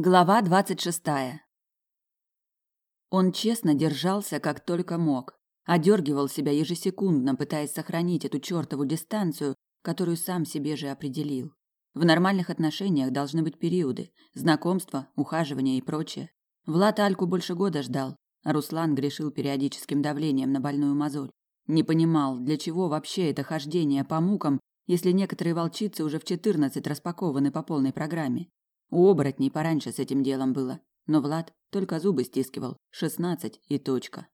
Глава двадцать шестая. Он честно держался, как только мог, одергивал себя ежесекундно, пытаясь сохранить эту чертову дистанцию, которую сам себе же определил. В нормальных отношениях должны быть периоды: знакомство, ухаживание и прочее. Влад Альку больше года ждал, а Руслан грешил периодическим давлением на больную мозоль. Не понимал, для чего вообще это хождение по мукам, если некоторые волчицы уже в четырнадцать распакованы по полной программе. У оборотней пораньше с этим делом было, но Влад только зубы стискивал. Шестнадцать и точка.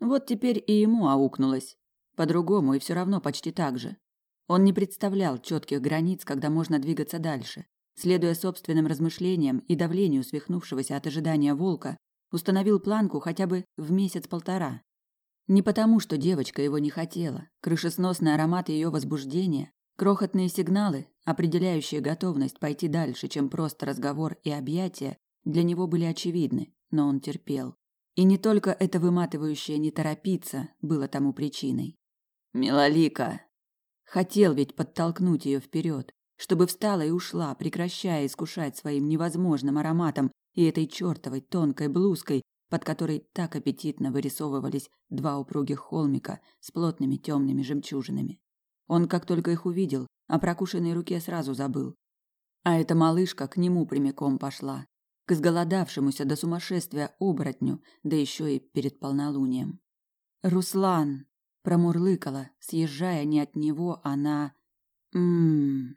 Вот теперь и ему аукнулось. По-другому и все равно почти так же. Он не представлял четких границ, когда можно двигаться дальше. Следуя собственным размышлениям и давлению свихнувшегося от ожидания волка, установил планку хотя бы в месяц-полтора. Не потому, что девочка его не хотела. Крышесносный аромат ее возбуждения, крохотные сигналы, определяющие готовность пойти дальше, чем просто разговор и объятия, для него были очевидны, но он терпел. И не только это выматывающее не торопиться было тому причиной. Милолика хотел ведь подтолкнуть ее вперед, чтобы встала и ушла, прекращая искушать своим невозможным ароматом и этой чертовой тонкой блузкой, под которой так аппетитно вырисовывались два упругих холмика с плотными темными жемчужинами. Он, как только их увидел, о прокушенной руке сразу забыл. А эта малышка к нему прямиком пошла, к изголодавшемуся до сумасшествия оборотню, да еще и перед полнолунием. «Руслан!» – промурлыкала, съезжая не от него, а на... Ммм...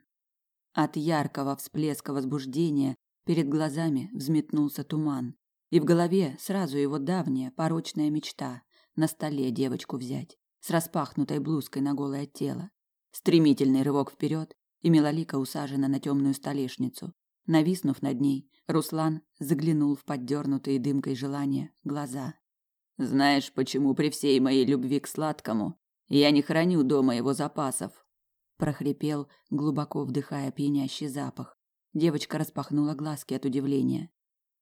От яркого всплеска возбуждения перед глазами взметнулся туман, и в голове сразу его давняя порочная мечта – на столе девочку взять, с распахнутой блузкой на голое тело, Стремительный рывок вперед, и Милолика усажена на темную столешницу. Нависнув над ней, Руслан заглянул в поддернутые дымкой желания глаза. «Знаешь, почему при всей моей любви к сладкому я не храню дома его запасов?» прохрипел, глубоко вдыхая пьянящий запах. Девочка распахнула глазки от удивления.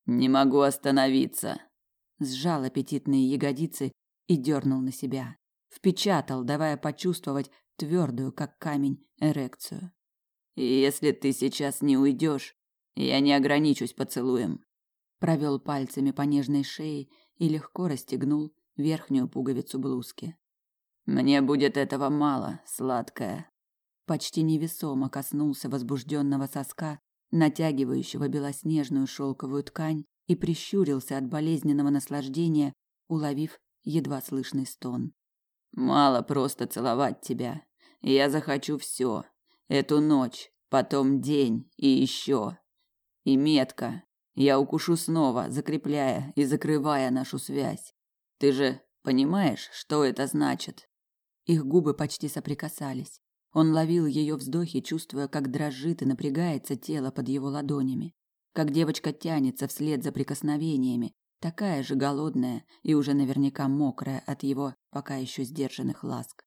«Не могу остановиться!» Сжал аппетитные ягодицы и дернул на себя. Впечатал, давая почувствовать твердую, как камень, эрекцию. «Если ты сейчас не уйдешь, я не ограничусь поцелуем», провел пальцами по нежной шее и легко расстегнул верхнюю пуговицу блузки. «Мне будет этого мало, сладкая». Почти невесомо коснулся возбужденного соска, натягивающего белоснежную шелковую ткань, и прищурился от болезненного наслаждения, уловив едва слышный стон. «Мало просто целовать тебя. Я захочу все. Эту ночь, потом день и еще. И метка. Я укушу снова, закрепляя и закрывая нашу связь. Ты же понимаешь, что это значит? Их губы почти соприкасались. Он ловил ее вздохи, чувствуя, как дрожит и напрягается тело под его ладонями, как девочка тянется вслед за прикосновениями, такая же голодная и уже наверняка мокрая от его пока еще сдержанных ласк.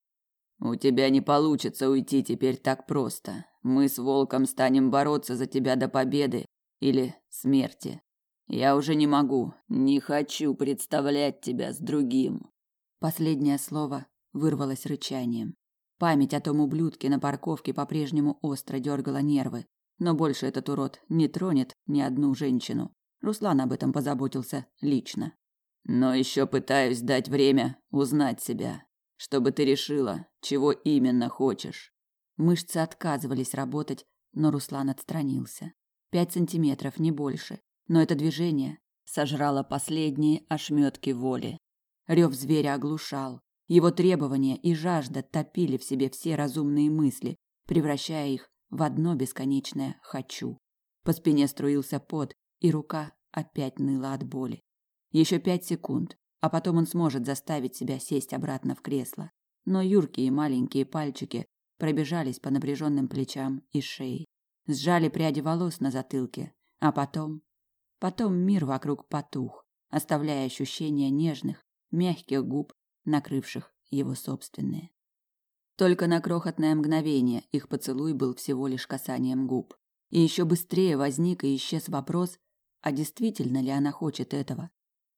У тебя не получится уйти теперь так просто. Мы с волком станем бороться за тебя до победы или смерти. Я уже не могу, не хочу представлять тебя с другим. Последнее слово вырвалось рычанием. Память о том ублюдке на парковке по-прежнему остро дергала нервы, но больше этот урод не тронет ни одну женщину. Руслан об этом позаботился лично. Но еще пытаюсь дать время узнать себя чтобы ты решила, чего именно хочешь. Мышцы отказывались работать, но Руслан отстранился. Пять сантиметров, не больше. Но это движение сожрало последние ошметки воли. Рев зверя оглушал. Его требования и жажда топили в себе все разумные мысли, превращая их в одно бесконечное «хочу». По спине струился пот, и рука опять ныла от боли. Еще пять секунд, а потом он сможет заставить себя сесть обратно в кресло. Но юркие маленькие пальчики пробежались по напряженным плечам и шее, сжали пряди волос на затылке, а потом... Потом мир вокруг потух, оставляя ощущение нежных, мягких губ, накрывших его собственные. Только на крохотное мгновение их поцелуй был всего лишь касанием губ. И еще быстрее возник и исчез вопрос, а действительно ли она хочет этого,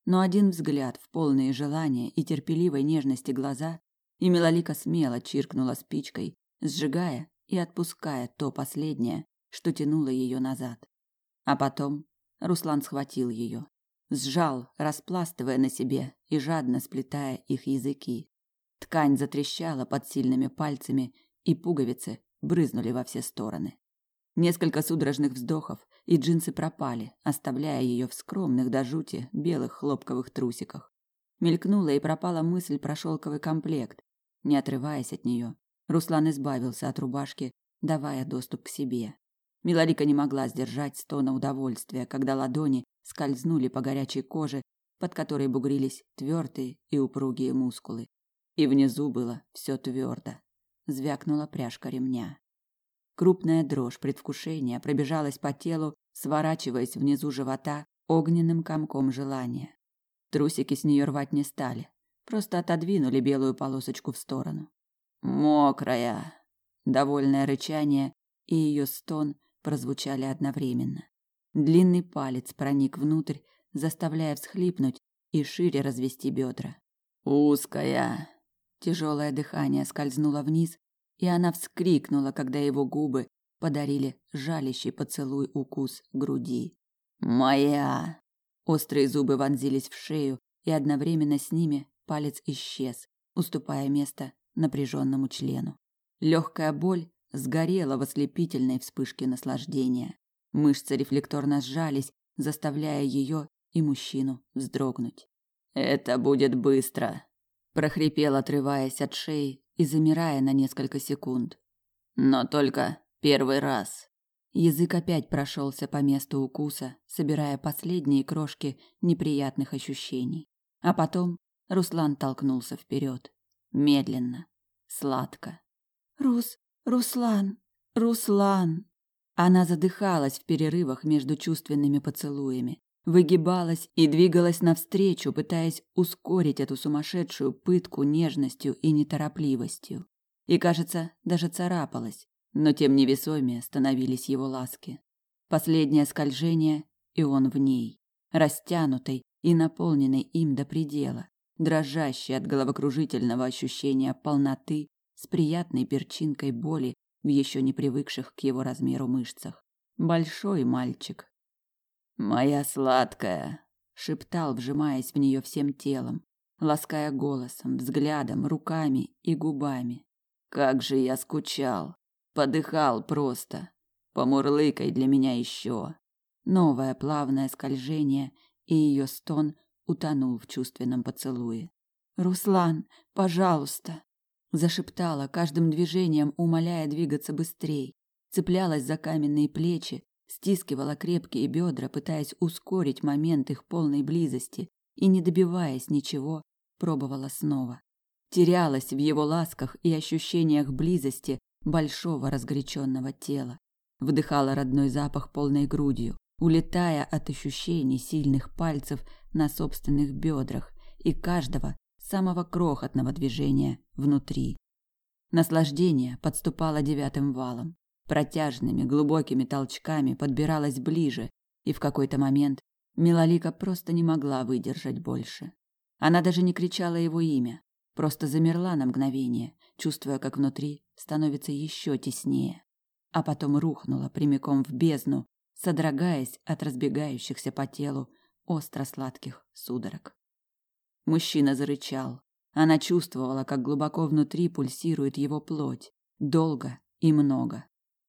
но один взгляд в полные желания и терпеливой нежности глаза, и Милолика смело чиркнула спичкой, сжигая и отпуская то последнее, что тянуло ее назад. А потом Руслан схватил ее, сжал, распластывая на себе и жадно сплетая их языки. Ткань затрещала под сильными пальцами, и пуговицы брызнули во все стороны. Несколько судорожных вздохов, и джинсы пропали, оставляя ее в скромных до жути белых хлопковых трусиках. Мелькнула и пропала мысль про шелковый комплект. Не отрываясь от нее, Руслан избавился от рубашки, давая доступ к себе. Миларика не могла сдержать стона удовольствия, когда ладони скользнули по горячей коже, под которой бугрились твердые и упругие мускулы. И внизу было все твердо. Звякнула пряжка ремня. Крупная дрожь предвкушения пробежалась по телу, сворачиваясь внизу живота огненным комком желания. Трусики с нее рвать не стали, просто отодвинули белую полосочку в сторону. Мокрая. Довольное рычание и ее стон прозвучали одновременно. Длинный палец проник внутрь, заставляя всхлипнуть и шире развести бедра. Узкая. Тяжелое дыхание скользнуло вниз, и она вскрикнула, когда его губы подарили жалящий поцелуй укус груди. Моя. Острые зубы вонзились в шею, и одновременно с ними палец исчез, уступая место напряженному члену. Легкая боль сгорела в ослепительной вспышке наслаждения. Мышцы рефлекторно сжались, заставляя ее и мужчину вздрогнуть. Это будет быстро, прохрипел, отрываясь от шеи и замирая на несколько секунд. Но только первый раз. Язык опять прошелся по месту укуса, собирая последние крошки неприятных ощущений. А потом Руслан толкнулся вперед, медленно, сладко. Рус, Руслан, Руслан. Она задыхалась в перерывах между чувственными поцелуями, выгибалась и двигалась навстречу, пытаясь ускорить эту сумасшедшую пытку нежностью и неторопливостью. И, кажется, даже царапалась, но тем невесомее становились его ласки. Последнее скольжение, и он в ней, растянутый и наполненный им до предела, дрожащий от головокружительного ощущения полноты с приятной перчинкой боли в еще не привыкших к его размеру мышцах. Большой мальчик. «Моя сладкая», — шептал, вжимаясь в нее всем телом, лаская голосом, взглядом, руками и губами. «Как же я скучал! Подыхал просто! Помурлыкай для меня еще!» Новое плавное скольжение, и ее стон утонул в чувственном поцелуе. «Руслан, пожалуйста!» Зашептала, каждым движением умоляя двигаться быстрее. Цеплялась за каменные плечи, стискивала крепкие бедра, пытаясь ускорить момент их полной близости, и, не добиваясь ничего, пробовала снова. Терялась в его ласках и ощущениях близости большого разгоряченного тела. Вдыхала родной запах полной грудью, улетая от ощущений сильных пальцев на собственных бедрах и каждого самого крохотного движения внутри. Наслаждение подступало девятым валом, протяжными глубокими толчками подбиралось ближе, и в какой-то момент Милолика просто не могла выдержать больше. Она даже не кричала его имя, просто замерла на мгновение, чувствуя, как внутри становится еще теснее, а потом рухнула прямиком в бездну, содрогаясь от разбегающихся по телу остро-сладких судорог. Мужчина зарычал. Она чувствовала, как глубоко внутри пульсирует его плоть, долго и много.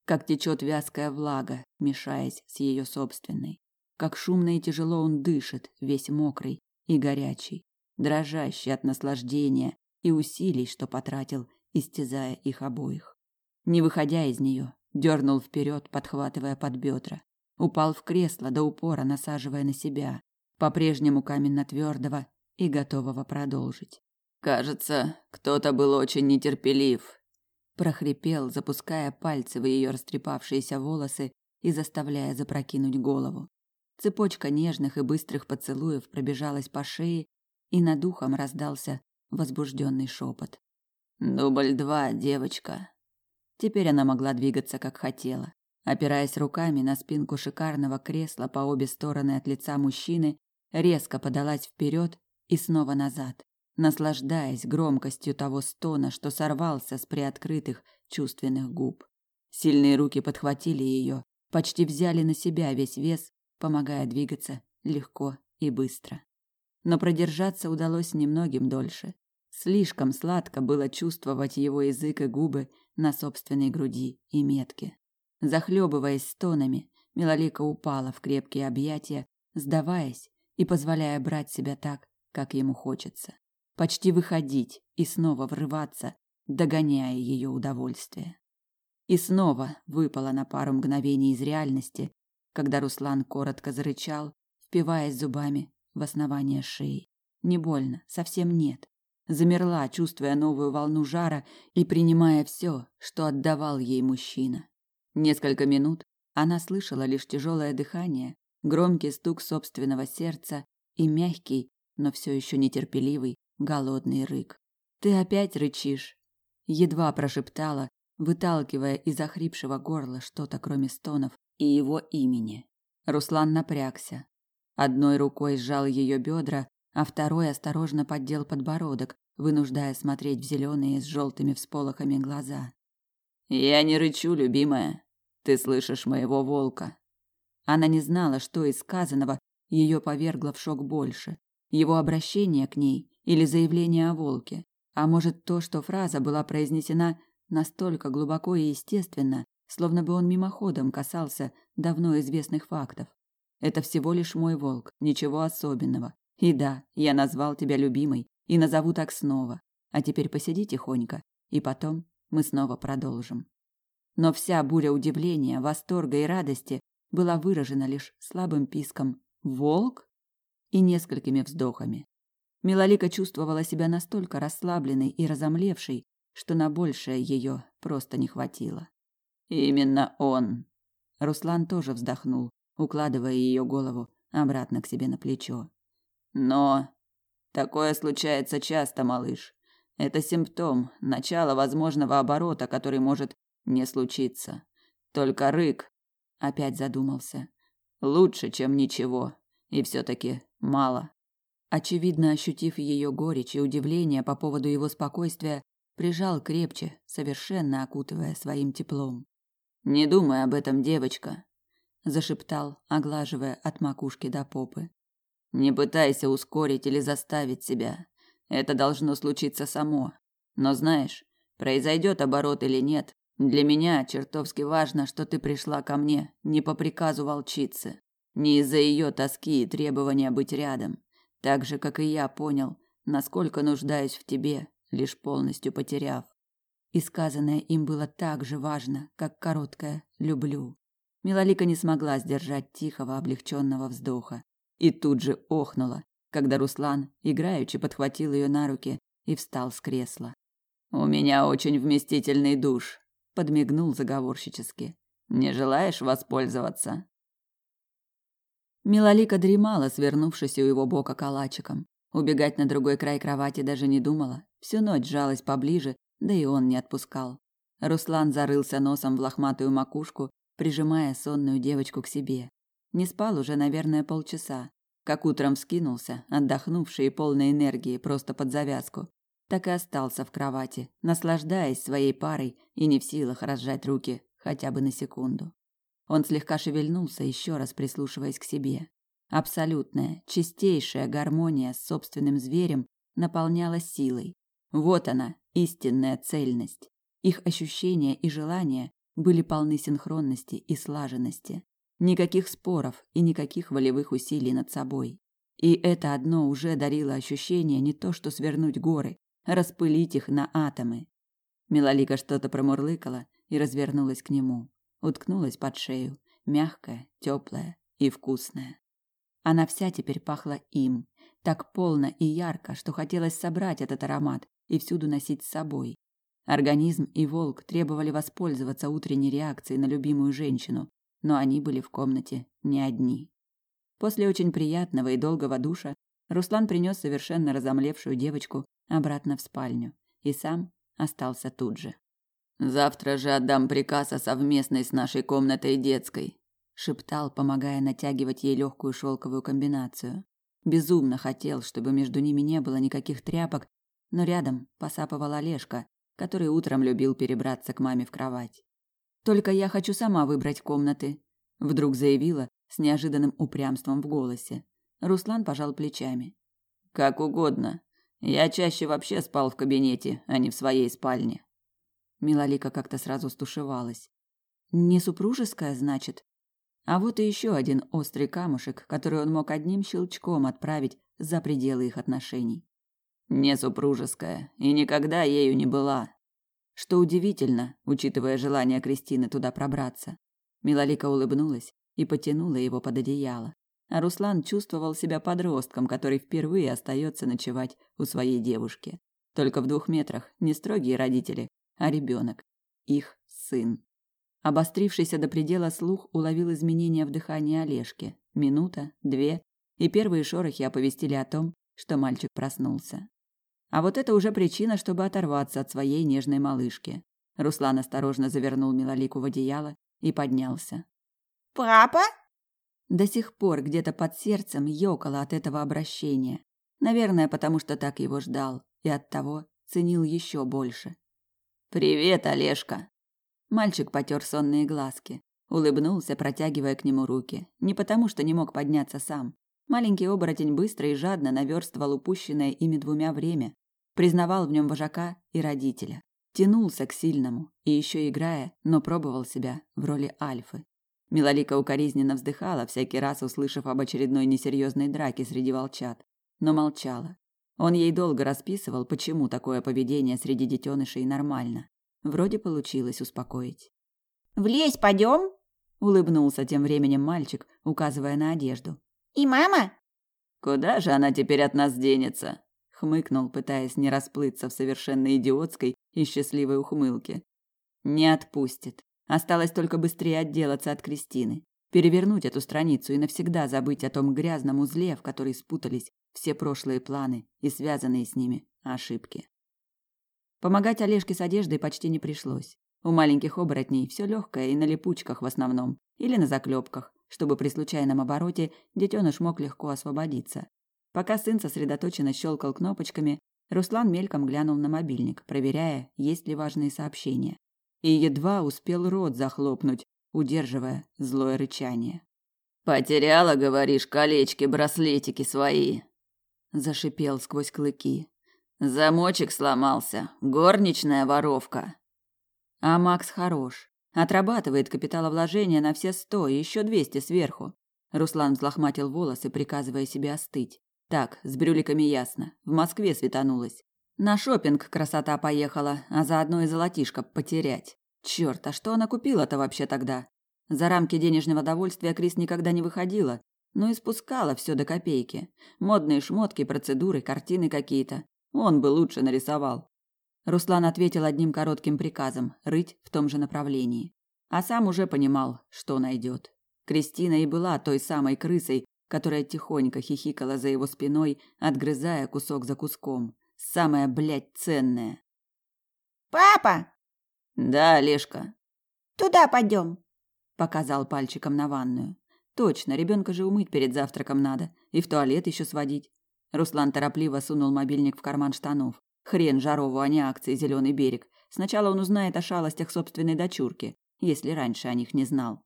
Как течет вязкая влага, мешаясь с ее собственной. Как шумно и тяжело он дышит, весь мокрый и горячий, дрожащий от наслаждения и усилий, что потратил, истязая их обоих. Не выходя из нее, дернул вперед, подхватывая под бедра. Упал в кресло до упора, насаживая на себя, по-прежнему каменно твердого и готового продолжить. Кажется, кто-то был очень нетерпелив, прохрипел, запуская пальцы в ее растрепавшиеся волосы и заставляя запрокинуть голову. Цепочка нежных и быстрых поцелуев пробежалась по шее, и над ухом раздался возбужденный шепот. Дубль два, девочка. Теперь она могла двигаться как хотела, опираясь руками на спинку шикарного кресла по обе стороны от лица мужчины, резко подалась вперед и снова назад, наслаждаясь громкостью того стона, что сорвался с приоткрытых чувственных губ. Сильные руки подхватили ее, почти взяли на себя весь вес помогая двигаться легко и быстро. Но продержаться удалось немногим дольше. Слишком сладко было чувствовать его язык и губы на собственной груди и метке. Захлебываясь стонами, Милолика упала в крепкие объятия, сдаваясь и позволяя брать себя так, как ему хочется. Почти выходить и снова врываться, догоняя ее удовольствие. И снова выпала на пару мгновений из реальности, когда Руслан коротко зарычал, впиваясь зубами в основание шеи. Не больно, совсем нет. Замерла, чувствуя новую волну жара и принимая все, что отдавал ей мужчина. Несколько минут она слышала лишь тяжелое дыхание, громкий стук собственного сердца и мягкий, но все еще нетерпеливый, голодный рык. «Ты опять рычишь?» Едва прошептала, выталкивая из охрипшего горла что-то кроме стонов и его имени. Руслан напрягся. Одной рукой сжал ее бедра, а второй осторожно поддел подбородок, вынуждая смотреть в зеленые с желтыми всполохами глаза. «Я не рычу, любимая. Ты слышишь моего волка». Она не знала, что из сказанного ее повергло в шок больше. Его обращение к ней или заявление о волке. А может, то, что фраза была произнесена настолько глубоко и естественно, словно бы он мимоходом касался давно известных фактов. Это всего лишь мой волк, ничего особенного. И да, я назвал тебя любимой и назову так снова. А теперь посиди тихонько, и потом мы снова продолжим. Но вся буря удивления, восторга и радости была выражена лишь слабым писком «Волк?» И несколькими вздохами. Милолика чувствовала себя настолько расслабленной и разомлевшей, что на большее ее просто не хватило. Именно он. Руслан тоже вздохнул, укладывая ее голову обратно к себе на плечо. Но такое случается часто, малыш. Это симптом, начало возможного оборота, который может не случиться. Только рык опять задумался. Лучше, чем ничего, и все таки мало. Очевидно, ощутив ее горечь и удивление по поводу его спокойствия, прижал крепче, совершенно окутывая своим теплом. Не думай об этом, девочка, зашептал, оглаживая от макушки до попы. Не пытайся ускорить или заставить себя. Это должно случиться само. Но знаешь, произойдет оборот или нет, для меня чертовски важно, что ты пришла ко мне не по приказу волчицы, не из-за ее тоски и требования быть рядом, так же, как и я понял, насколько нуждаюсь в тебе, лишь полностью потеряв и сказанное им было так же важно, как короткое «люблю». Милолика не смогла сдержать тихого облегченного вздоха и тут же охнула, когда Руслан играючи подхватил ее на руки и встал с кресла. «У меня очень вместительный душ», – подмигнул заговорщически. «Не желаешь воспользоваться?» Милолика дремала, свернувшись у его бока калачиком. Убегать на другой край кровати даже не думала. Всю ночь жалась поближе да и он не отпускал. Руслан зарылся носом в лохматую макушку, прижимая сонную девочку к себе. Не спал уже, наверное, полчаса, как утром вскинулся, отдохнувший и полной энергии просто под завязку. Так и остался в кровати, наслаждаясь своей парой и не в силах разжать руки хотя бы на секунду. Он слегка шевельнулся, еще раз прислушиваясь к себе. Абсолютная, чистейшая гармония с собственным зверем наполняла силой. Вот она, истинная цельность. Их ощущения и желания были полны синхронности и слаженности. Никаких споров и никаких волевых усилий над собой. И это одно уже дарило ощущение не то что свернуть горы, распылить их на атомы. Милолика что-то промурлыкала и развернулась к нему. Уткнулась под шею, мягкая, теплая и вкусная. Она вся теперь пахла им, так полно и ярко, что хотелось собрать этот аромат и всюду носить с собой. Организм и волк требовали воспользоваться утренней реакцией на любимую женщину, но они были в комнате не одни. После очень приятного и долгого душа Руслан принес совершенно разомлевшую девочку обратно в спальню и сам остался тут же. Завтра же отдам приказ о совместной с нашей комнатой детской, шептал, помогая натягивать ей легкую шелковую комбинацию. Безумно хотел, чтобы между ними не было никаких тряпок но рядом посапывал Олежка, который утром любил перебраться к маме в кровать. Только я хочу сама выбрать комнаты, вдруг заявила, с неожиданным упрямством в голосе. Руслан пожал плечами. Как угодно. Я чаще вообще спал в кабинете, а не в своей спальне. Милолика как-то сразу стушевалась. Не супружеская, значит? А вот и еще один острый камушек, который он мог одним щелчком отправить за пределы их отношений. Не супружеская, и никогда ею не была. Что удивительно, учитывая желание Кристины туда пробраться. Милолика улыбнулась и потянула его под одеяло. А Руслан чувствовал себя подростком, который впервые остается ночевать у своей девушки. Только в двух метрах не строгие родители, а ребенок, их сын. Обострившийся до предела слух уловил изменения в дыхании Олежки. Минута, две, и первые шорохи оповестили о том, что мальчик проснулся. А вот это уже причина, чтобы оторваться от своей нежной малышки. Руслан осторожно завернул Милолику в одеяло и поднялся. «Папа?» До сих пор где-то под сердцем ёкало от этого обращения. Наверное, потому что так его ждал и оттого ценил еще больше. «Привет, Олежка!» Мальчик потер сонные глазки, улыбнулся, протягивая к нему руки. Не потому, что не мог подняться сам. Маленький оборотень быстро и жадно наверстывал упущенное ими двумя время, признавал в нем вожака и родителя, тянулся к сильному и еще играя, но пробовал себя в роли альфы. Милолика укоризненно вздыхала, всякий раз услышав об очередной несерьезной драке среди волчат, но молчала. Он ей долго расписывал, почему такое поведение среди детенышей нормально. Вроде получилось успокоить. «В лес пойдем?» – улыбнулся тем временем мальчик, указывая на одежду. «И мама?» «Куда же она теперь от нас денется?» – хмыкнул, пытаясь не расплыться в совершенно идиотской и счастливой ухмылке. «Не отпустит. Осталось только быстрее отделаться от Кристины, перевернуть эту страницу и навсегда забыть о том грязном узле, в который спутались все прошлые планы и связанные с ними ошибки. Помогать Олежке с одеждой почти не пришлось. У маленьких оборотней все легкое и на липучках в основном, или на заклепках, чтобы при случайном обороте детеныш мог легко освободиться. Пока сын сосредоточенно щелкал кнопочками, Руслан мельком глянул на мобильник, проверяя, есть ли важные сообщения и едва успел рот захлопнуть, удерживая злое рычание. «Потеряла, говоришь, колечки-браслетики свои?» Зашипел сквозь клыки. «Замочек сломался. Горничная воровка». А Макс хорош. Отрабатывает капиталовложение на все сто и еще двести сверху. Руслан взлохматил волосы, приказывая себе остыть. Так, с брюликами ясно. В Москве светанулось. На шопинг красота поехала, а заодно и золотишко потерять. Черт, а что она купила-то вообще тогда? За рамки денежного довольствия Крис никогда не выходила, но и спускала все до копейки. Модные шмотки, процедуры, картины какие-то. Он бы лучше нарисовал. Руслан ответил одним коротким приказом – рыть в том же направлении. А сам уже понимал, что найдет. Кристина и была той самой крысой, которая тихонько хихикала за его спиной, отгрызая кусок за куском. Самое, блядь, ценное. «Папа!» «Да, Лешка». «Туда пойдем», — показал пальчиком на ванную. «Точно, ребенка же умыть перед завтраком надо, и в туалет еще сводить». Руслан торопливо сунул мобильник в карман штанов. Хрен Жарову, а не акции «Зеленый берег». Сначала он узнает о шалостях собственной дочурки, если раньше о них не знал.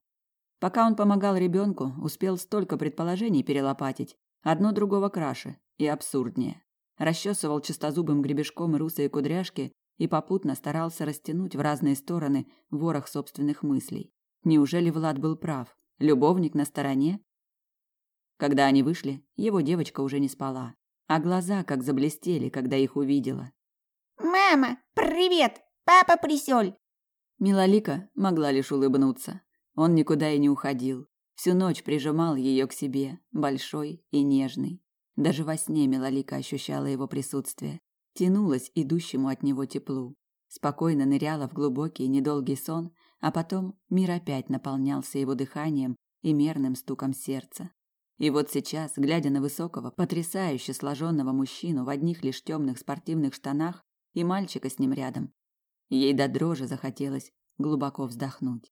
Пока он помогал ребенку, успел столько предположений перелопатить, одно другого краше и абсурднее расчесывал чистозубым гребешком русые кудряшки и попутно старался растянуть в разные стороны ворох собственных мыслей. Неужели Влад был прав? Любовник на стороне? Когда они вышли, его девочка уже не спала, а глаза как заблестели, когда их увидела. «Мама, привет! Папа присёл!» Милолика могла лишь улыбнуться. Он никуда и не уходил. Всю ночь прижимал ее к себе, большой и нежный. Даже во сне Милолика ощущала его присутствие, тянулась идущему от него теплу, спокойно ныряла в глубокий недолгий сон, а потом мир опять наполнялся его дыханием и мерным стуком сердца. И вот сейчас, глядя на высокого, потрясающе сложенного мужчину в одних лишь темных спортивных штанах и мальчика с ним рядом, ей до дрожи захотелось глубоко вздохнуть.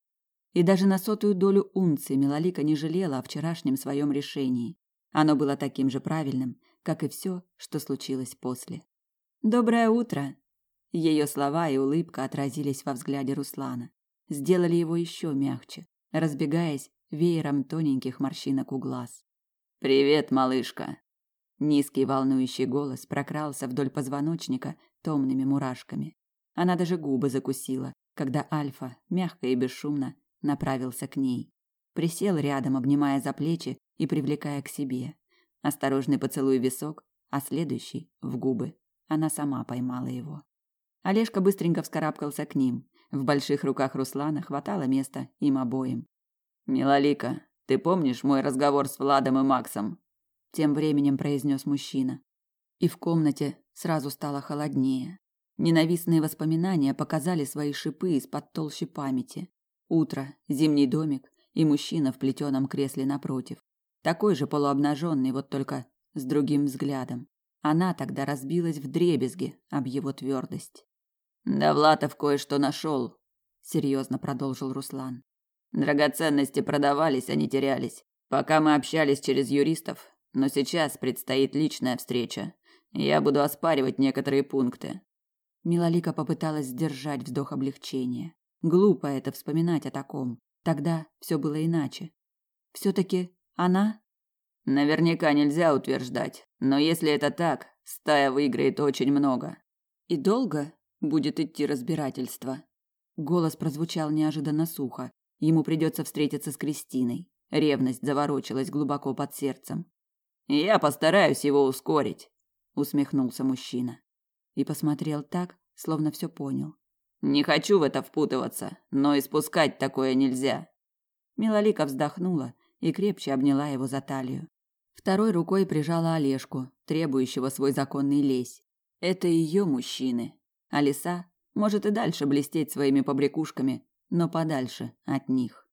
И даже на сотую долю унции Милолика не жалела о вчерашнем своем решении. Оно было таким же правильным, как и все, что случилось после. Доброе утро. Ее слова и улыбка отразились во взгляде Руслана, сделали его еще мягче, разбегаясь веером тоненьких морщинок у глаз. «Привет, малышка!» Низкий волнующий голос прокрался вдоль позвоночника томными мурашками. Она даже губы закусила, когда Альфа, мягко и бесшумно, направился к ней. Присел рядом, обнимая за плечи и привлекая к себе. Осторожный поцелуй в висок, а следующий – в губы. Она сама поймала его. Олежка быстренько вскарабкался к ним. В больших руках Руслана хватало места им обоим. «Милолика, ты помнишь мой разговор с Владом и Максом?» Тем временем произнес мужчина. И в комнате сразу стало холоднее. Ненавистные воспоминания показали свои шипы из-под толщи памяти. Утро, зимний домик и мужчина в плетеном кресле напротив. Такой же полуобнаженный, вот только с другим взглядом. Она тогда разбилась в дребезги об его твердость. «Довлатов кое-что нашел», — серьезно продолжил Руслан. «Драгоценности продавались, а не терялись. Пока мы общались через юристов, но сейчас предстоит личная встреча. Я буду оспаривать некоторые пункты. Милолика попыталась сдержать вздох облегчения. Глупо это вспоминать о таком. Тогда все было иначе. все таки она Наверняка нельзя утверждать, но если это так, стая выиграет очень много. И долго будет идти разбирательство. Голос прозвучал неожиданно сухо. Ему придется встретиться с Кристиной. Ревность заворочилась глубоко под сердцем. Я постараюсь его ускорить, усмехнулся мужчина и посмотрел так, словно все понял. Не хочу в это впутываться, но испускать такое нельзя. Милолика вздохнула и крепче обняла его за талию. Второй рукой прижала Олежку, требующего свой законный лесь. Это ее мужчины. А лиса может и дальше блестеть своими побрякушками, но подальше от них.